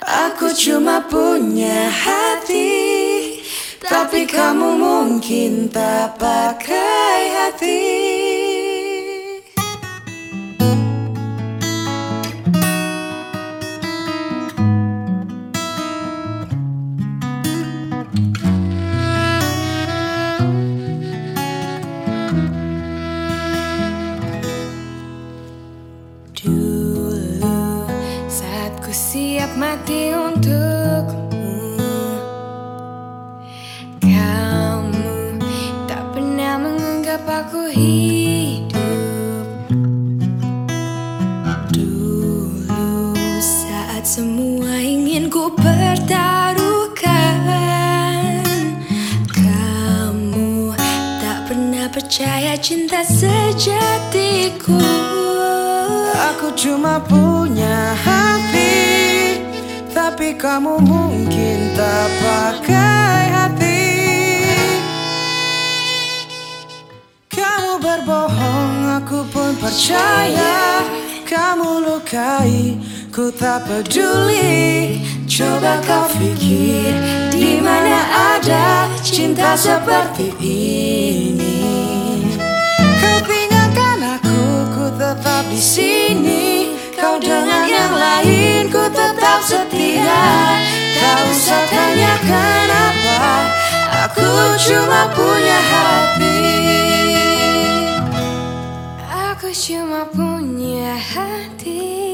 Aku cuma punya hati Tapi kamu mungkin tak pakai hati mati untukmu. Kamu tak pernah menganggap aku hidup. Dulu saat semua ingin ku pertaruhkan Kamu tak pernah percaya cinta sejatiku. Aku cuma punya hati Tapi kamu mungkin tak pakai hati. Kamu berbohong, aku pun percaya. Kamu lukai, ku tak peduli. Coba kau pikir di mana ada cinta seperti ini? Kau tinggalkan aku, ku tetap di sini. Kau dengan yang lain, ku tetap setia Tak usah tanya kenapa Aku cuma punya hati. Aku cuma punya hati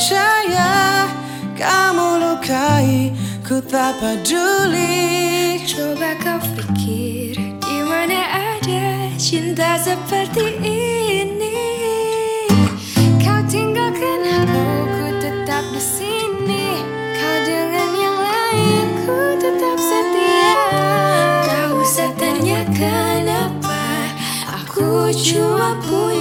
percaya Kamu lukai, ku tak peduli Coba kau pikir di mana ada cinta seperti ini. Kau tinggalkan aku, ku tetap di sini. Kau dengan yang lain, ku tetap setia. Kau usah tanya kenapa, aku cuma punya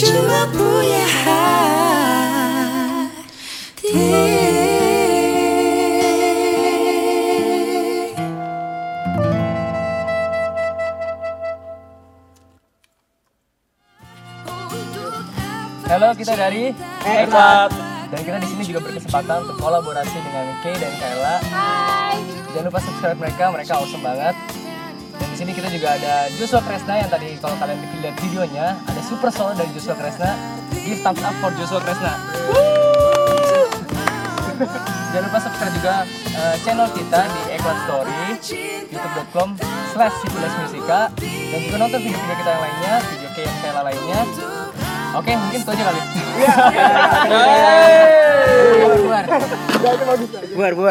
Halo, kita dari Eklat. Dan kita di sini juga berkesempatan untuk kolaborasi dengan Kay dan Kayla. Hai. Jangan lupa subscribe mereka, mereka awesome banget. Sini kita juga ada Joshua Kresna yang tadi kalau kalian lihat videonya ada super solo dari Joshua Kresna. Give thumbs up for Joshua Kresna. Jangan lupa subscribe juga eh, channel kita di Eklat Story youtube.com slash musika dan juga nonton video-video kita yang lainnya video Kay dan Kayla lainnya Oke, mungkin itu aja kali. Buar, buar. Buar, buar.